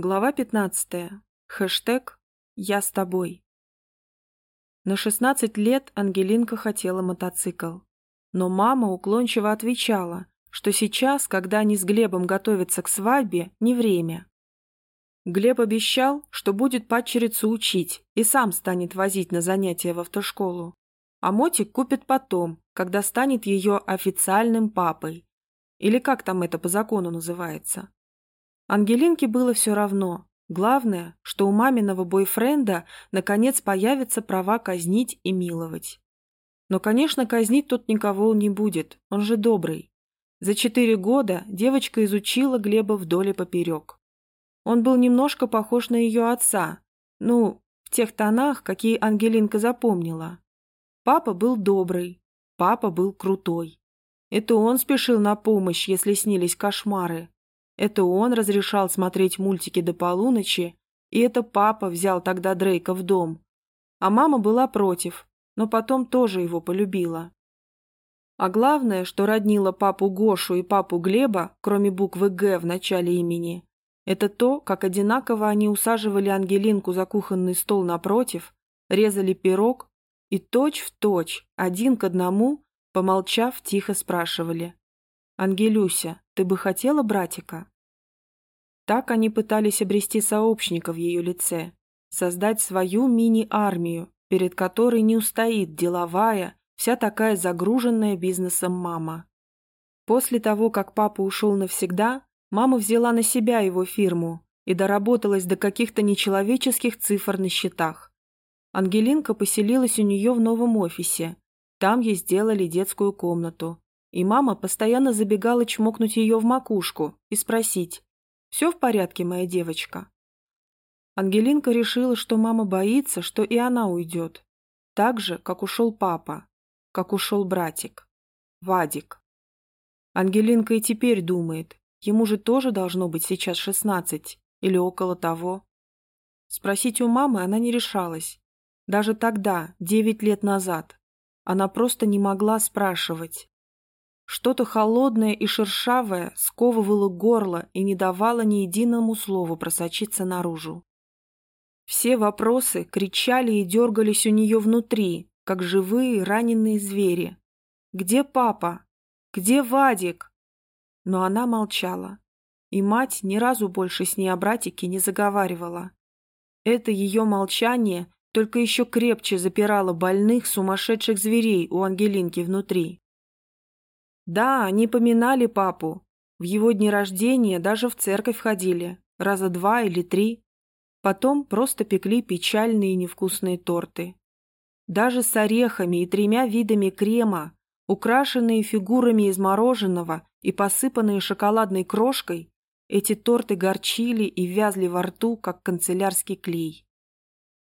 Глава 15. Хэштег «Я с тобой». На 16 лет Ангелинка хотела мотоцикл. Но мама уклончиво отвечала, что сейчас, когда они с Глебом готовятся к свадьбе, не время. Глеб обещал, что будет падчерицу учить и сам станет возить на занятия в автошколу. А мотик купит потом, когда станет ее официальным папой. Или как там это по закону называется. Ангелинке было все равно. Главное, что у маминого бойфренда наконец появятся права казнить и миловать. Но, конечно, казнить тут никого не будет, он же добрый. За четыре года девочка изучила Глеба вдоль и поперек. Он был немножко похож на ее отца, ну, в тех тонах, какие Ангелинка запомнила. Папа был добрый, папа был крутой. Это он спешил на помощь, если снились кошмары. Это он разрешал смотреть мультики до полуночи, и это папа взял тогда Дрейка в дом. А мама была против, но потом тоже его полюбила. А главное, что роднило папу Гошу и папу Глеба, кроме буквы «Г» в начале имени, это то, как одинаково они усаживали Ангелинку за кухонный стол напротив, резали пирог и точь-в-точь, один к одному, помолчав, тихо спрашивали. «Ангелюся, ты бы хотела братика?» Так они пытались обрести сообщника в ее лице, создать свою мини-армию, перед которой не устоит деловая, вся такая загруженная бизнесом мама. После того, как папа ушел навсегда, мама взяла на себя его фирму и доработалась до каких-то нечеловеческих цифр на счетах. Ангелинка поселилась у нее в новом офисе. Там ей сделали детскую комнату, и мама постоянно забегала чмокнуть ее в макушку и спросить, «Все в порядке, моя девочка?» Ангелинка решила, что мама боится, что и она уйдет. Так же, как ушел папа, как ушел братик, Вадик. Ангелинка и теперь думает, ему же тоже должно быть сейчас шестнадцать или около того. Спросить у мамы она не решалась. Даже тогда, девять лет назад. Она просто не могла спрашивать. Что-то холодное и шершавое сковывало горло и не давало ни единому слову просочиться наружу. Все вопросы кричали и дергались у нее внутри, как живые раненые звери. «Где папа? Где Вадик?» Но она молчала, и мать ни разу больше с ней о братике не заговаривала. Это ее молчание только еще крепче запирало больных, сумасшедших зверей у Ангелинки внутри. Да, они поминали папу. В его дни рождения даже в церковь ходили, раза два или три. Потом просто пекли печальные невкусные торты. Даже с орехами и тремя видами крема, украшенные фигурами из мороженого и посыпанные шоколадной крошкой, эти торты горчили и вязли во рту, как канцелярский клей.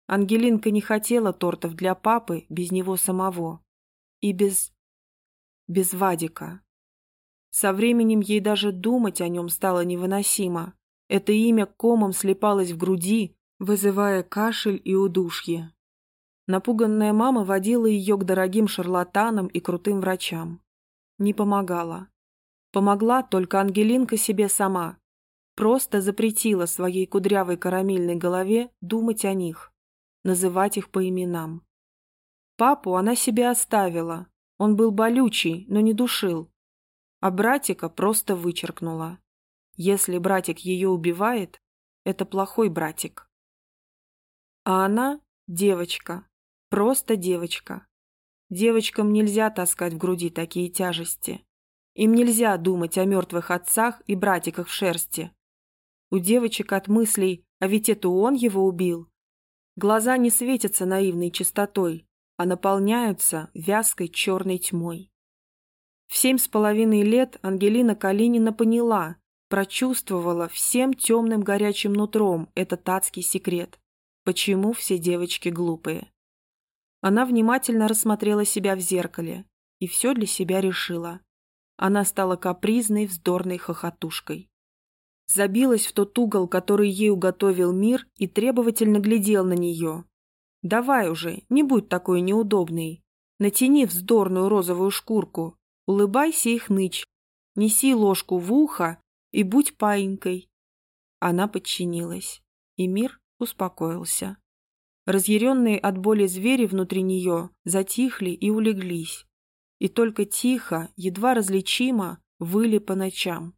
Ангелинка не хотела тортов для папы без него самого. И без без Вадика. Со временем ей даже думать о нем стало невыносимо. Это имя комом слепалось в груди, вызывая кашель и удушье. Напуганная мама водила ее к дорогим шарлатанам и крутым врачам. Не помогала. Помогла только Ангелинка себе сама. Просто запретила своей кудрявой карамельной голове думать о них, называть их по именам. Папу она себе оставила, он был болючий, но не душил. А братика просто вычеркнула. Если братик ее убивает, это плохой братик. А она – девочка. Просто девочка. Девочкам нельзя таскать в груди такие тяжести. Им нельзя думать о мертвых отцах и братиках в шерсти. У девочек от мыслей «а ведь это он его убил» глаза не светятся наивной чистотой, а наполняются вязкой черной тьмой. В семь с половиной лет Ангелина Калинина поняла, прочувствовала всем темным горячим нутром этот адский секрет. Почему все девочки глупые? Она внимательно рассмотрела себя в зеркале и все для себя решила. Она стала капризной, вздорной хохотушкой. Забилась в тот угол, который ей уготовил мир, и требовательно глядел на нее, Давай уже, не будь такой неудобный. Натяни вздорную розовую шкурку, улыбайся и хнычь. Неси ложку в ухо и будь паинькой. Она подчинилась, и мир успокоился. Разъяренные от боли звери внутри нее затихли и улеглись, и только тихо, едва различимо, выли по ночам.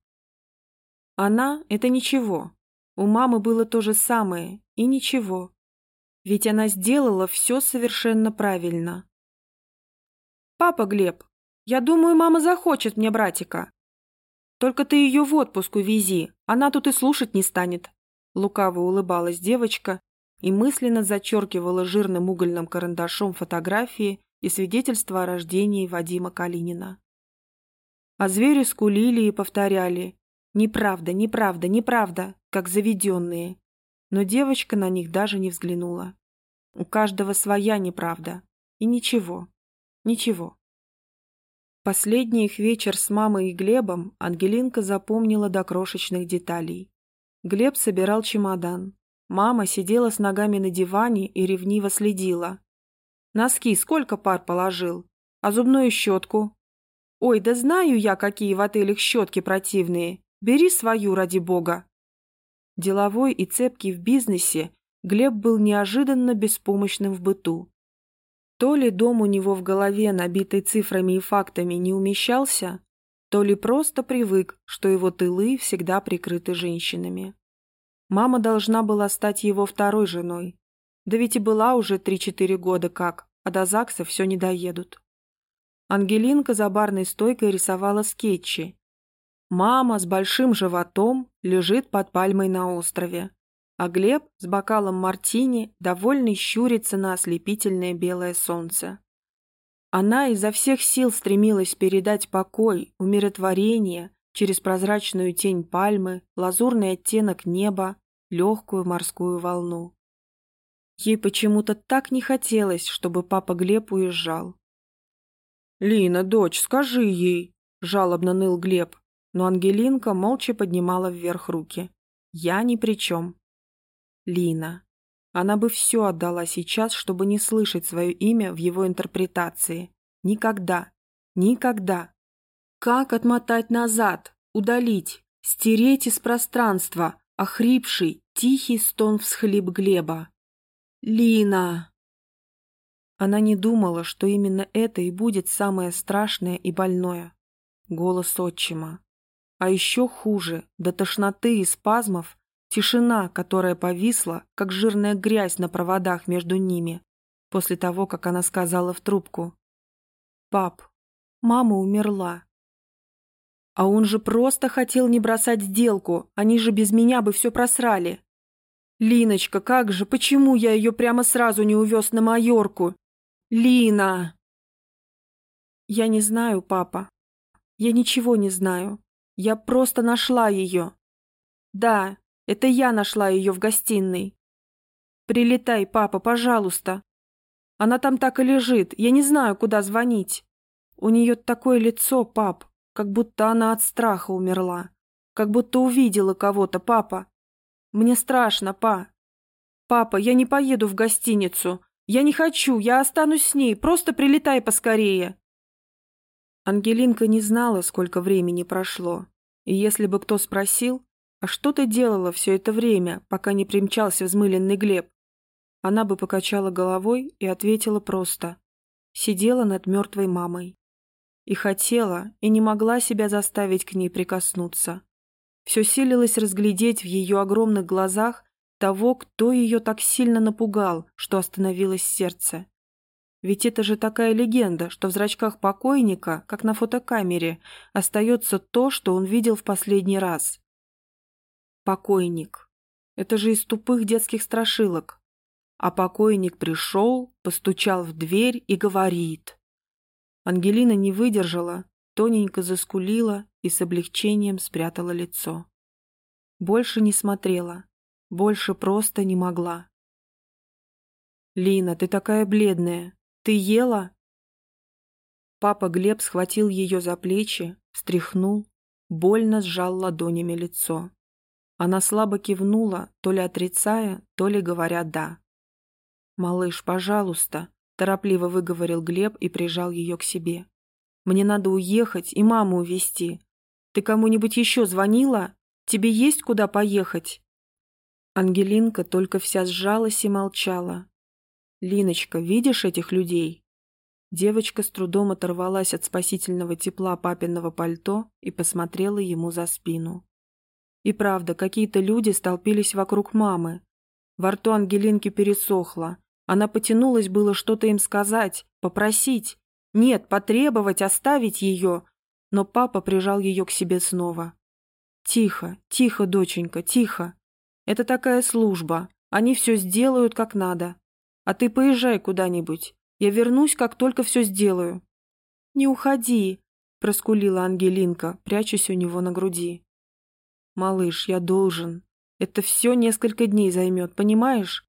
Она — это ничего. У мамы было то же самое, и ничего. Ведь она сделала все совершенно правильно. «Папа Глеб, я думаю, мама захочет мне братика. Только ты ее в отпуск увези, она тут и слушать не станет». Лукаво улыбалась девочка и мысленно зачеркивала жирным угольным карандашом фотографии и свидетельства о рождении Вадима Калинина. А звери скулили и повторяли «Неправда, неправда, неправда», как заведенные. Но девочка на них даже не взглянула. У каждого своя неправда. И ничего, ничего. Последний их вечер с мамой и Глебом Ангелинка запомнила до крошечных деталей. Глеб собирал чемодан. Мама сидела с ногами на диване и ревниво следила. Носки сколько пар положил? А зубную щетку? Ой, да знаю я, какие в отелях щетки противные. Бери свою, ради бога. Деловой и цепкий в бизнесе, Глеб был неожиданно беспомощным в быту. То ли дом у него в голове, набитый цифрами и фактами, не умещался, то ли просто привык, что его тылы всегда прикрыты женщинами. Мама должна была стать его второй женой. Да ведь и была уже три-четыре года как, а до ЗАГСа все не доедут. Ангелинка за барной стойкой рисовала скетчи. Мама с большим животом лежит под пальмой на острове, а Глеб с бокалом мартини довольный щурится на ослепительное белое солнце. Она изо всех сил стремилась передать покой, умиротворение через прозрачную тень пальмы, лазурный оттенок неба, легкую морскую волну. Ей почему-то так не хотелось, чтобы папа Глеб уезжал. «Лина, дочь, скажи ей!» – жалобно ныл Глеб, но Ангелинка молча поднимала вверх руки. «Я ни при чем. Лина. Она бы все отдала сейчас, чтобы не слышать свое имя в его интерпретации. Никогда. Никогда. Как отмотать назад, удалить, стереть из пространства охрипший, тихий стон всхлип Глеба? «Лина!» Она не думала, что именно это и будет самое страшное и больное. Голос отчима. А еще хуже, до тошноты и спазмов, Тишина, которая повисла, как жирная грязь на проводах между ними, после того, как она сказала в трубку. «Пап, мама умерла». А он же просто хотел не бросать сделку, они же без меня бы все просрали. «Линочка, как же, почему я ее прямо сразу не увез на Майорку? Лина!» «Я не знаю, папа. Я ничего не знаю. Я просто нашла ее. Да, это я нашла ее в гостиной. Прилетай, папа, пожалуйста. Она там так и лежит, я не знаю, куда звонить. У нее такое лицо, пап, как будто она от страха умерла. Как будто увидела кого-то, папа. Мне страшно, па. Папа, я не поеду в гостиницу. Я не хочу, я останусь с ней, просто прилетай поскорее. Ангелинка не знала, сколько времени прошло. И если бы кто спросил, «А что ты делала все это время, пока не примчался взмыленный Глеб?» Она бы покачала головой и ответила просто. Сидела над мертвой мамой. И хотела, и не могла себя заставить к ней прикоснуться. Все силилось разглядеть в ее огромных глазах того, кто ее так сильно напугал, что остановилось сердце. Ведь это же такая легенда, что в зрачках покойника, как на фотокамере, остается то, что он видел в последний раз. Покойник. Это же из тупых детских страшилок. А покойник пришел, постучал в дверь и говорит. Ангелина не выдержала, тоненько заскулила и с облегчением спрятала лицо. Больше не смотрела, больше просто не могла. «Лина, ты такая бледная. Ты ела?» Папа Глеб схватил ее за плечи, встряхнул, больно сжал ладонями лицо. Она слабо кивнула, то ли отрицая, то ли говоря «да». «Малыш, пожалуйста», – торопливо выговорил Глеб и прижал ее к себе. «Мне надо уехать и маму увезти. Ты кому-нибудь еще звонила? Тебе есть куда поехать? Ангелинка только вся сжалась и молчала. «Линочка, видишь этих людей?» Девочка с трудом оторвалась от спасительного тепла папиного пальто и посмотрела ему за спину. И правда, какие-то люди столпились вокруг мамы. Во рту Ангелинки пересохло. Она потянулась было что-то им сказать, попросить. Нет, потребовать, оставить ее. Но папа прижал ее к себе снова. «Тихо, тихо, доченька, тихо. Это такая служба. Они все сделают как надо. А ты поезжай куда-нибудь. Я вернусь, как только все сделаю». «Не уходи», — проскулила Ангелинка, прячась у него на груди. «Малыш, я должен. Это все несколько дней займет, понимаешь?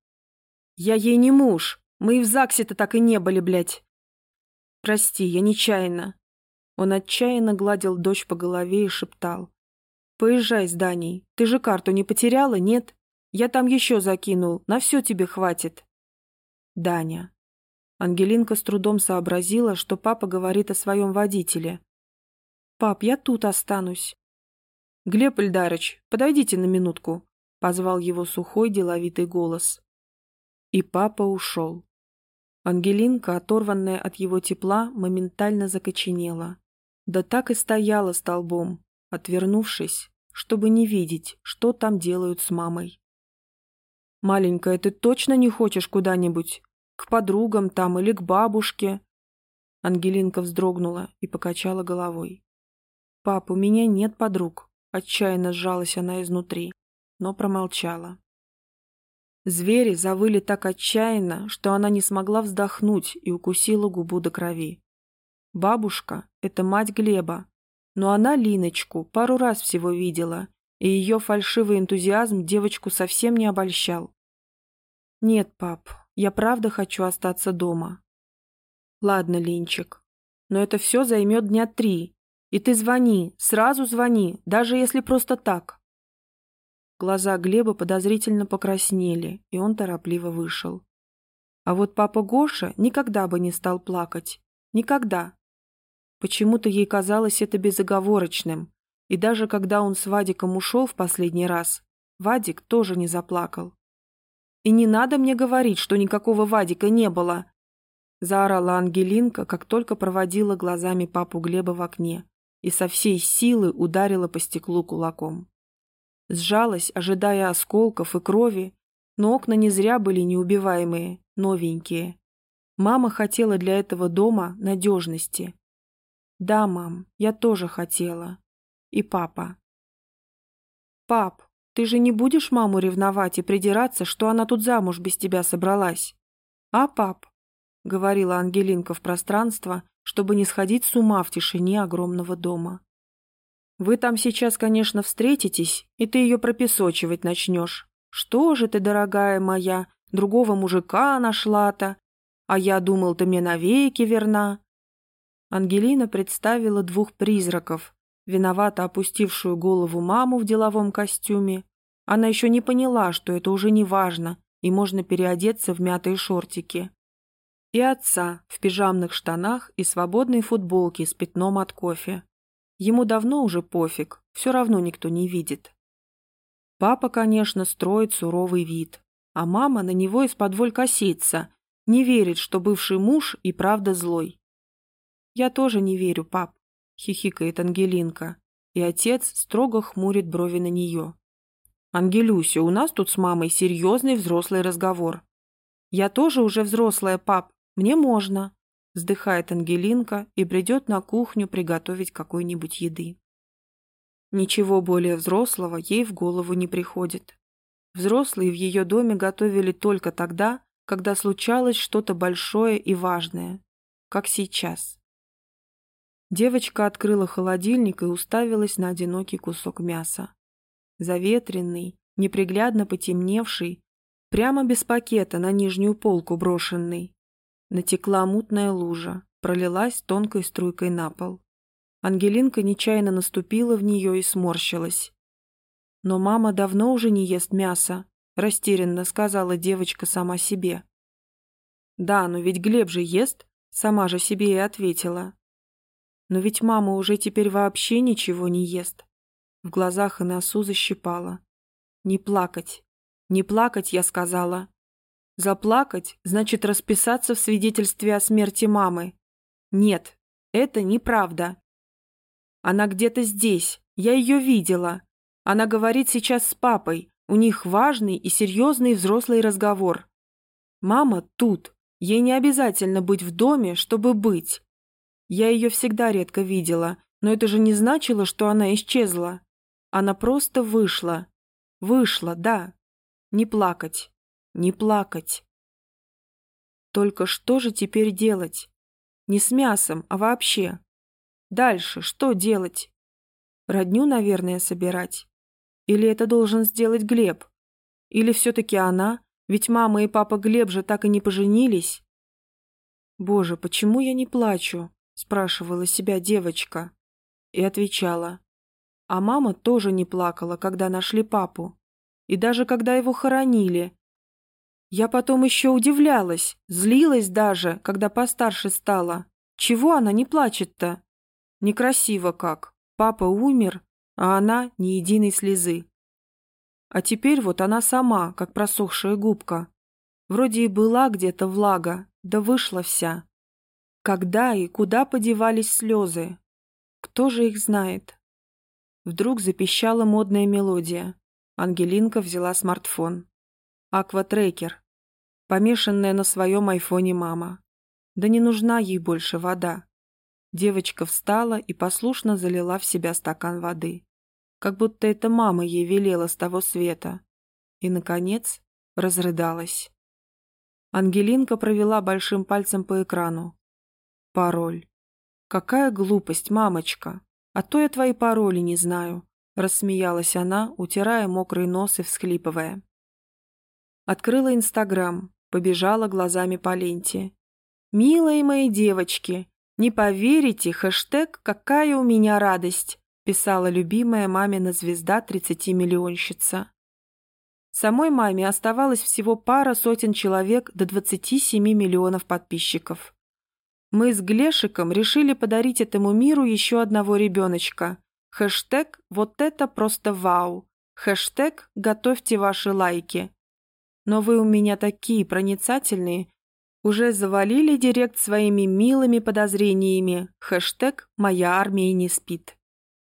Я ей не муж. Мы и в ЗАГСе-то так и не были, блядь. Прости, я нечаянно». Он отчаянно гладил дочь по голове и шептал. «Поезжай с Даней. Ты же карту не потеряла, нет? Я там еще закинул. На все тебе хватит». Даня. Ангелинка с трудом сообразила, что папа говорит о своем водителе. «Пап, я тут останусь». «Глеб Ильдарыч, подойдите на минутку», — позвал его сухой деловитый голос. И папа ушел. Ангелинка, оторванная от его тепла, моментально закоченела. Да так и стояла столбом, отвернувшись, чтобы не видеть, что там делают с мамой. «Маленькая, ты точно не хочешь куда-нибудь? К подругам там или к бабушке?» Ангелинка вздрогнула и покачала головой. «Пап, у меня нет подруг», — отчаянно сжалась она изнутри, но промолчала. Звери завыли так отчаянно, что она не смогла вздохнуть и укусила губу до крови. Бабушка — это мать Глеба, но она Линочку пару раз всего видела, и ее фальшивый энтузиазм девочку совсем не обольщал. «Нет, пап, я правда хочу остаться дома». «Ладно, Линчик, но это все займет дня три, и ты звони, сразу звони, даже если просто так». Глаза Глеба подозрительно покраснели, и он торопливо вышел. А вот папа Гоша никогда бы не стал плакать. Никогда. Почему-то ей казалось это безоговорочным, и даже когда он с Вадиком ушел в последний раз, Вадик тоже не заплакал. «И не надо мне говорить, что никакого Вадика не было!» Заорала Ангелинка, как только проводила глазами папу Глеба в окне и со всей силы ударила по стеклу кулаком. Сжалась, ожидая осколков и крови, но окна не зря были неубиваемые, новенькие. Мама хотела для этого дома надежности, да, мам, я тоже хотела. И папа. Пап, ты же не будешь маму ревновать и придираться, что она тут замуж без тебя собралась? А, пап? Говорила Ангелинка в пространство, чтобы не сходить с ума в тишине огромного дома. Вы там сейчас, конечно, встретитесь, и ты ее пропесочивать начнешь. Что же ты, дорогая моя, другого мужика нашла-то? А я думал, ты мне навеки верна. Ангелина представила двух призраков, виновато опустившую голову маму в деловом костюме. Она еще не поняла, что это уже не важно, и можно переодеться в мятые шортики. И отца в пижамных штанах и свободной футболке с пятном от кофе. Ему давно уже пофиг, все равно никто не видит. Папа, конечно, строит суровый вид, а мама на него из-под воль косится, не верит, что бывший муж и правда злой. «Я тоже не верю, пап», — хихикает Ангелинка, и отец строго хмурит брови на нее. «Ангелюся, у нас тут с мамой серьезный взрослый разговор». «Я тоже уже взрослая, пап, мне можно», — вздыхает Ангелинка и бредет на кухню приготовить какой-нибудь еды. Ничего более взрослого ей в голову не приходит. Взрослые в ее доме готовили только тогда, когда случалось что-то большое и важное, как сейчас. Девочка открыла холодильник и уставилась на одинокий кусок мяса. Заветренный, неприглядно потемневший, прямо без пакета на нижнюю полку брошенный. Натекла мутная лужа, пролилась тонкой струйкой на пол. Ангелинка нечаянно наступила в нее и сморщилась. «Но мама давно уже не ест мясо», — растерянно сказала девочка сама себе. «Да, но ведь Глеб же ест», — сама же себе и ответила. Но ведь мама уже теперь вообще ничего не ест. В глазах и носу защипала. Не плакать. Не плакать, я сказала. Заплакать значит расписаться в свидетельстве о смерти мамы. Нет, это неправда. Она где-то здесь, я ее видела. Она говорит сейчас с папой, у них важный и серьезный взрослый разговор. Мама тут, ей не обязательно быть в доме, чтобы быть. Я ее всегда редко видела, но это же не значило, что она исчезла. Она просто вышла. Вышла, да. Не плакать. Не плакать. Только что же теперь делать? Не с мясом, а вообще. Дальше что делать? Родню, наверное, собирать. Или это должен сделать Глеб? Или все-таки она? Ведь мама и папа Глеб же так и не поженились. «Боже, почему я не плачу?» – спрашивала себя девочка. И отвечала. А мама тоже не плакала, когда нашли папу. И даже когда его хоронили, я потом еще удивлялась, злилась даже, когда постарше стала. Чего она не плачет-то? Некрасиво как. Папа умер, а она ни единой слезы. А теперь вот она сама, как просохшая губка. Вроде и была где-то влага, да вышла вся. Когда и куда подевались слезы? Кто же их знает? Вдруг запищала модная мелодия. Ангелинка взяла смартфон. Акватрекер. Помешанная на своем айфоне мама. Да не нужна ей больше вода. Девочка встала и послушно залила в себя стакан воды. Как будто это мама ей велела с того света. И, наконец, разрыдалась. Ангелинка провела большим пальцем по экрану. Пароль. «Какая глупость, мамочка! А то я твои пароли не знаю», — рассмеялась она, утирая мокрый нос и всхлипывая. Открыла Инстаграм, побежала глазами по ленте. «Милые мои девочки, не поверите, хэштег «Какая у меня радость», писала любимая мамина звезда 30-миллионщица. Самой маме оставалось всего пара сотен человек до 27 миллионов подписчиков. Мы с Глешиком решили подарить этому миру еще одного ребеночка. Хэштег «Вот это просто вау». Хэштег «Готовьте ваши лайки». Но вы у меня такие проницательные. Уже завалили директ своими милыми подозрениями. Хэштег «Моя армия не спит».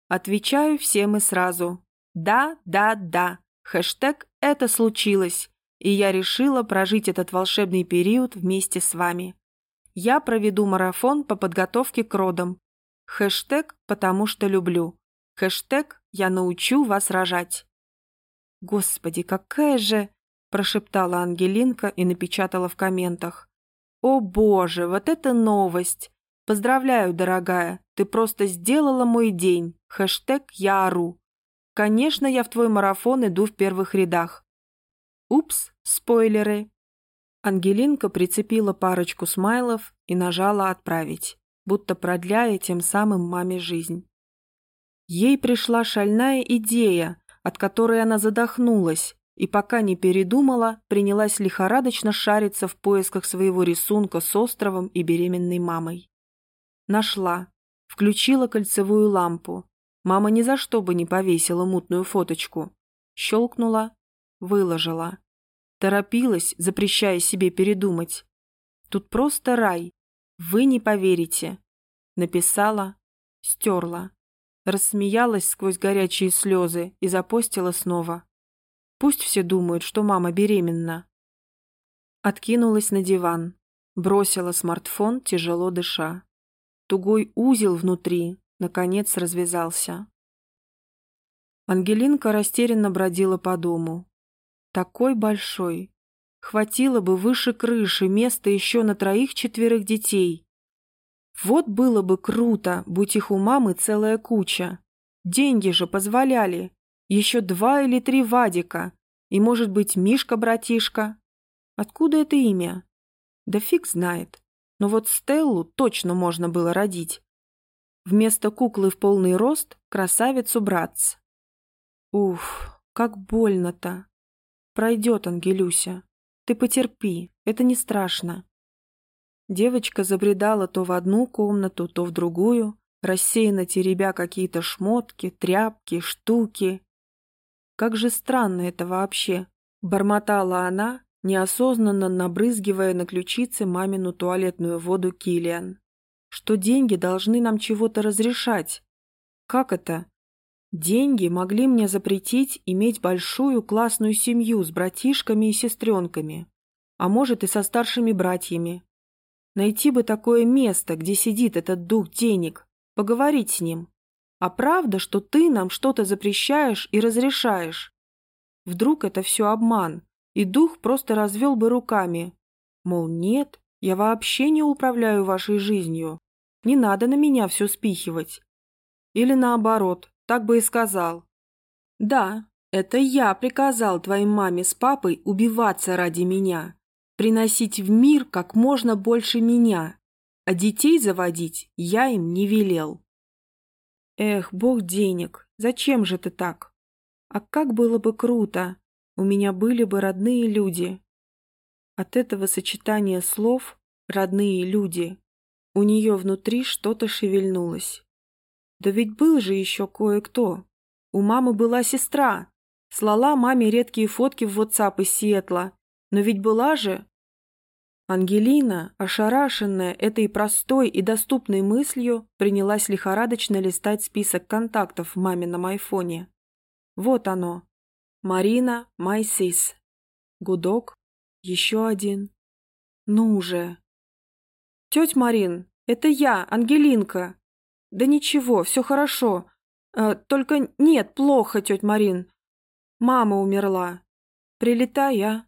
Отвечаю всем и сразу. Да, да, да. Хэштег «Это случилось». И я решила прожить этот волшебный период вместе с вами. Я проведу марафон по подготовке к родам. Хэштег «Потому что люблю». Хэштег «Я научу вас рожать». Господи, какая же прошептала Ангелинка и напечатала в комментах. «О боже, вот это новость! Поздравляю, дорогая, ты просто сделала мой день. Хэштег «Я ору». Конечно, я в твой марафон иду в первых рядах. Упс, спойлеры. Ангелинка прицепила парочку смайлов и нажала «Отправить», будто продляя тем самым маме жизнь. Ей пришла шальная идея, от которой она задохнулась, и пока не передумала, принялась лихорадочно шариться в поисках своего рисунка с островом и беременной мамой. Нашла. Включила кольцевую лампу. Мама ни за что бы не повесила мутную фоточку. Щелкнула, выложила. Торопилась, запрещая себе передумать. Тут просто рай. Вы не поверите. Написала, стерла. Рассмеялась сквозь горячие слезы и запостила снова. Пусть все думают, что мама беременна. Откинулась на диван. Бросила смартфон, тяжело дыша. Тугой узел внутри, наконец, развязался. Ангелинка растерянно бродила по дому. Такой большой. Хватило бы выше крыши места еще на троих-четверых детей. Вот было бы круто, будь их у мамы целая куча. Деньги же позволяли. Еще два или три Вадика. И, может быть, Мишка-братишка. Откуда это имя? Да фиг знает. Но вот Стеллу точно можно было родить. Вместо куклы в полный рост – красавицу-братц. Уф, как больно-то. Пройдет, Ангелюся. Ты потерпи, это не страшно. Девочка забредала то в одну комнату, то в другую, рассеянно теребя какие-то шмотки, тряпки, штуки. Как же странно это вообще. Бормотала она, неосознанно набрызгивая на ключицы мамину туалетную воду Килиан. Что деньги должны нам чего-то разрешать. Как это? Деньги могли мне запретить иметь большую классную семью с братишками и сестренками, а может и со старшими братьями. Найти бы такое место, где сидит этот дух денег, поговорить с ним. А правда, что ты нам что-то запрещаешь и разрешаешь? Вдруг это все обман, и дух просто развел бы руками. Мол, нет, я вообще не управляю вашей жизнью. Не надо на меня все спихивать. Или наоборот, так бы и сказал. Да, это я приказал твоей маме с папой убиваться ради меня, приносить в мир как можно больше меня, а детей заводить я им не велел. Эх, бог денег, зачем же ты так? А как было бы круто, у меня были бы родные люди. От этого сочетания слов «родные люди» у нее внутри что-то шевельнулось. Да ведь был же еще кое-кто. У мамы была сестра. Слала маме редкие фотки в WhatsApp из Сиэтла. Но ведь была же... Ангелина, ошарашенная этой простой и доступной мыслью, принялась лихорадочно листать список контактов в мамином айфоне. Вот оно. Марина, Майсис. Гудок. Еще один. Ну уже. Тетя Марин, это я, Ангелинка. Да ничего, все хорошо. Э, только нет, плохо, тетя Марин. Мама умерла. Прилетай, а?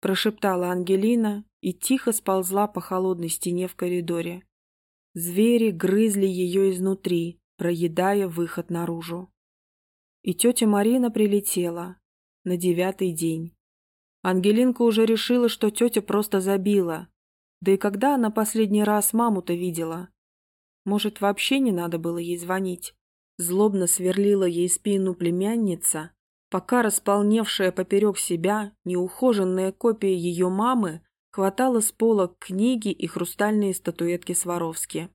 Прошептала Ангелина и тихо сползла по холодной стене в коридоре. Звери грызли ее изнутри, проедая выход наружу. И тетя Марина прилетела на девятый день. Ангелинка уже решила, что тетя просто забила. Да и когда она последний раз маму-то видела? Может, вообще не надо было ей звонить? Злобно сверлила ей спину племянница, пока располневшая поперек себя неухоженная копия ее мамы Хватало с пола книги и хрустальные статуэтки Сваровски.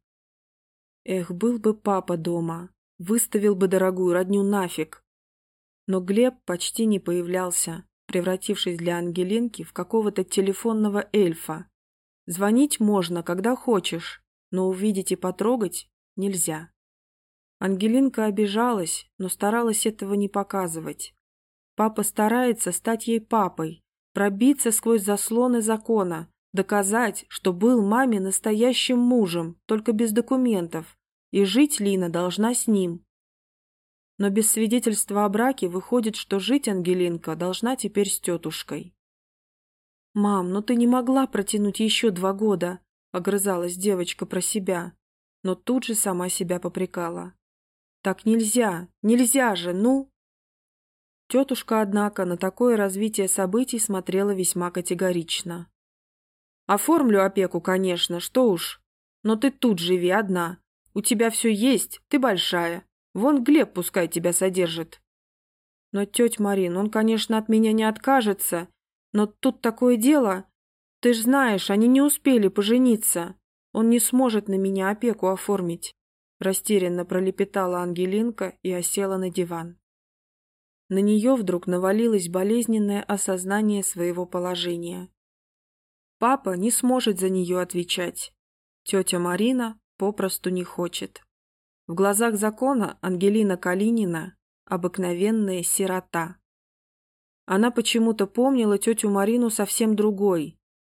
Эх, был бы папа дома, выставил бы дорогую родню нафиг. Но Глеб почти не появлялся, превратившись для Ангелинки в какого-то телефонного эльфа. Звонить можно, когда хочешь, но увидеть и потрогать нельзя. Ангелинка обижалась, но старалась этого не показывать. Папа старается стать ей папой, пробиться сквозь заслоны закона, доказать, что был маме настоящим мужем, только без документов, и жить Лина должна с ним. Но без свидетельства о браке выходит, что жить Ангелинка должна теперь с тетушкой. «Мам, ну ты не могла протянуть еще два года», — огрызалась девочка про себя, но тут же сама себя попрекала. «Так нельзя, нельзя же, ну!» Тетушка, однако, на такое развитие событий смотрела весьма категорично. «Оформлю опеку, конечно, что уж. Но ты тут живи одна. У тебя все есть, ты большая. Вон Глеб пускай тебя содержит». «Но, тетя Марин, он, конечно, от меня не откажется. Но тут такое дело. Ты ж знаешь, они не успели пожениться. Он не сможет на меня опеку оформить». Растерянно пролепетала Ангелинка и осела на диван. На нее вдруг навалилось болезненное осознание своего положения. Папа не сможет за нее отвечать. Тетя Марина попросту не хочет. В глазах закона Ангелина Калинина – обыкновенная сирота. Она почему-то помнила тетю Марину совсем другой.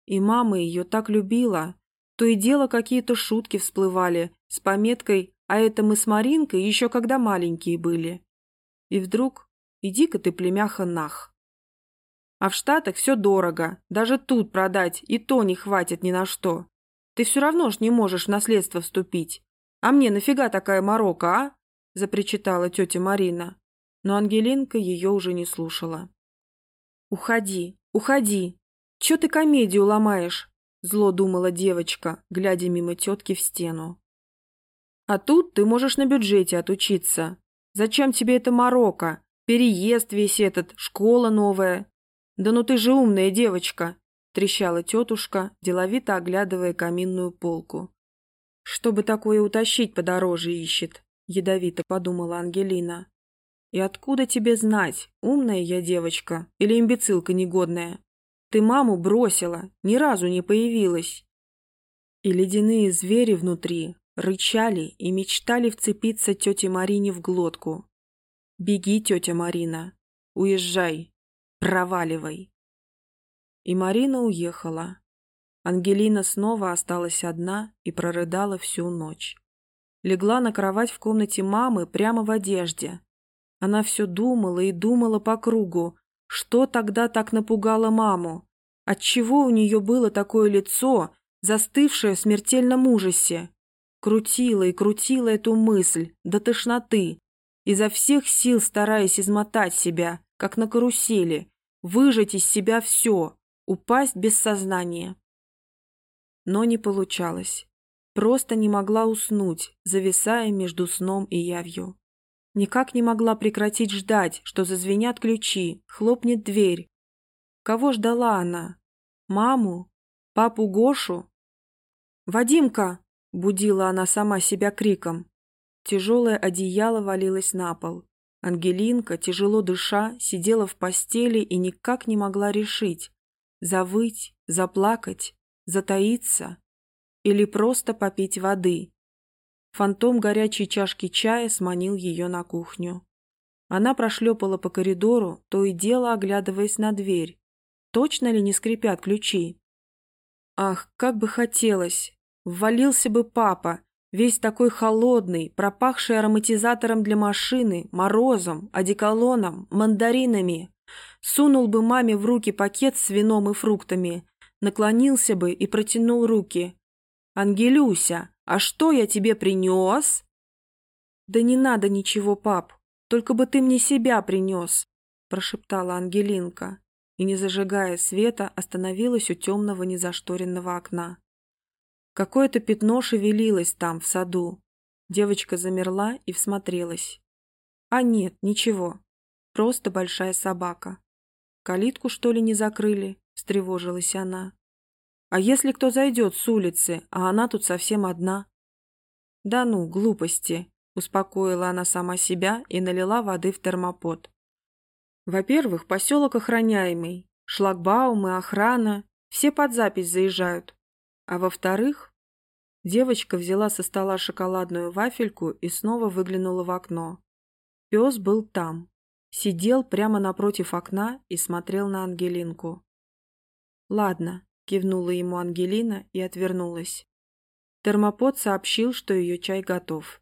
И мама ее так любила. То и дело какие-то шутки всплывали с пометкой «А это мы с Маринкой еще когда маленькие были». И вдруг Иди-ка ты, племяха, нах. А в Штатах все дорого. Даже тут продать и то не хватит ни на что. Ты все равно ж не можешь в наследство вступить. А мне нафига такая морока, а? Запричитала тетя Марина. Но Ангелинка ее уже не слушала. «Уходи, уходи! Че ты комедию ломаешь?» Зло думала девочка, глядя мимо тетки в стену. «А тут ты можешь на бюджете отучиться. Зачем тебе это морока? Переезд весь этот, школа новая. Да ну ты же умная девочка, трещала тетушка, деловито оглядывая каминную полку. Чтобы такое утащить подороже ищет, ядовито подумала Ангелина. И откуда тебе знать, умная я девочка или имбецилка негодная? Ты маму бросила, ни разу не появилась. И ледяные звери внутри рычали и мечтали вцепиться тете Марине в глотку. «Беги, тетя Марина, уезжай, проваливай». И Марина уехала. Ангелина снова осталась одна и прорыдала всю ночь. Легла на кровать в комнате мамы прямо в одежде. Она все думала и думала по кругу, что тогда так напугало маму, отчего у нее было такое лицо, застывшее в смертельном ужасе. Крутила и крутила эту мысль до тошноты, изо всех сил стараясь измотать себя, как на карусели, выжать из себя все, упасть без сознания. Но не получалось. Просто не могла уснуть, зависая между сном и явью. Никак не могла прекратить ждать, что зазвенят ключи, хлопнет дверь. Кого ждала она? Маму? Папу Гошу? «Вадимка!» — будила она сама себя криком. Тяжелое одеяло валилось на пол. Ангелинка, тяжело дыша, сидела в постели и никак не могла решить, завыть, заплакать, затаиться или просто попить воды. Фантом горячей чашки чая сманил ее на кухню. Она прошлепала по коридору, то и дело оглядываясь на дверь. Точно ли не скрипят ключи? Ах, как бы хотелось! Ввалился бы папа, весь такой холодный, пропахший ароматизатором для машины, морозом, одеколоном, мандаринами. Сунул бы маме в руки пакет с вином и фруктами, наклонился бы и протянул руки. «Ангелюся, а что я тебе принес?» «Да не надо ничего, пап, только бы ты мне себя принес», прошептала Ангелинка и, не зажигая света, остановилась у темного незашторенного окна. Какое-то пятно шевелилось там, в саду. Девочка замерла и всмотрелась. А нет, ничего. Просто большая собака. Калитку, что ли, не закрыли? Встревожилась она. А если кто зайдет с улицы, а она тут совсем одна? Да ну, глупости, успокоила она сама себя и налила воды в термопод. Во-первых, поселок охраняемый, шлагбаумы, охрана, все под запись заезжают. А во-вторых, девочка взяла со стола шоколадную вафельку и снова выглянула в окно. Пес был там, сидел прямо напротив окна и смотрел на Ангелинку. «Ладно», — кивнула ему Ангелина и отвернулась. Термопод сообщил, что ее чай готов.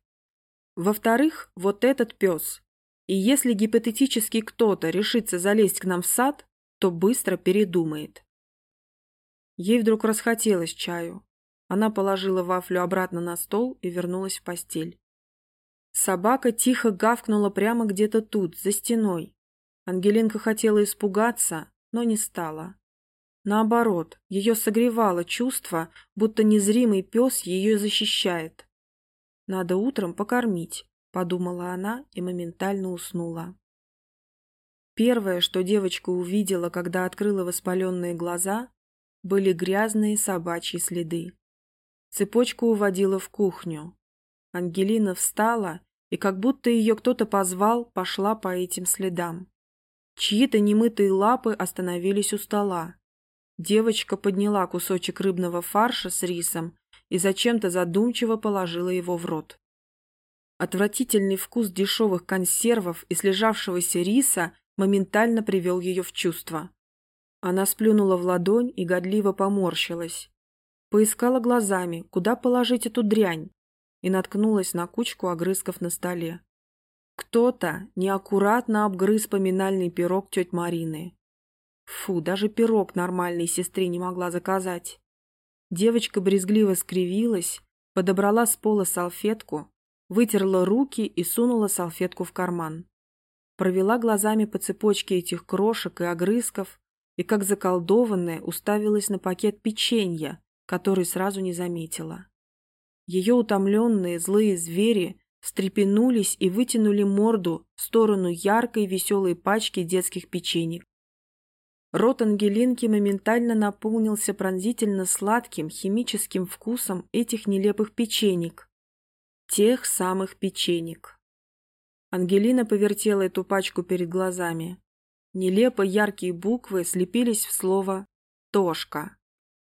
Во-вторых, вот этот пес. И если гипотетически кто-то решится залезть к нам в сад, то быстро передумает. Ей вдруг расхотелось чаю. Она положила вафлю обратно на стол и вернулась в постель. Собака тихо гавкнула прямо где-то тут, за стеной. Ангелинка хотела испугаться, но не стала. Наоборот, ее согревало чувство, будто незримый пес ее защищает. «Надо утром покормить», — подумала она и моментально уснула. Первое, что девочка увидела, когда открыла воспаленные глаза, были грязные собачьи следы. Цепочка уводила в кухню. Ангелина встала и, как будто ее кто-то позвал, пошла по этим следам. Чьи-то немытые лапы остановились у стола. Девочка подняла кусочек рыбного фарша с рисом и зачем-то задумчиво положила его в рот. Отвратительный вкус дешевых консервов и слежавшегося риса моментально привел ее в чувство. Она сплюнула в ладонь и годливо поморщилась. Поискала глазами, куда положить эту дрянь, и наткнулась на кучку огрызков на столе. Кто-то неаккуратно обгрыз поминальный пирог теть Марины. Фу, даже пирог нормальной сестре не могла заказать. Девочка брезгливо скривилась, подобрала с пола салфетку, вытерла руки и сунула салфетку в карман. Провела глазами по цепочке этих крошек и огрызков, и, как заколдованная, уставилась на пакет печенья, который сразу не заметила. Ее утомленные злые звери встрепенулись и вытянули морду в сторону яркой веселой пачки детских печенек. Рот Ангелинки моментально наполнился пронзительно сладким химическим вкусом этих нелепых печенек. Тех самых печенек. Ангелина повертела эту пачку перед глазами. Нелепо яркие буквы слепились в слово «Тошка».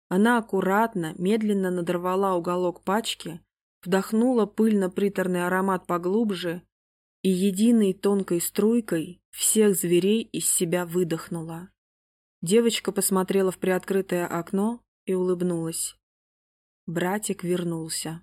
Она аккуратно, медленно надорвала уголок пачки, вдохнула пыльно-приторный аромат поглубже и единой тонкой струйкой всех зверей из себя выдохнула. Девочка посмотрела в приоткрытое окно и улыбнулась. Братик вернулся.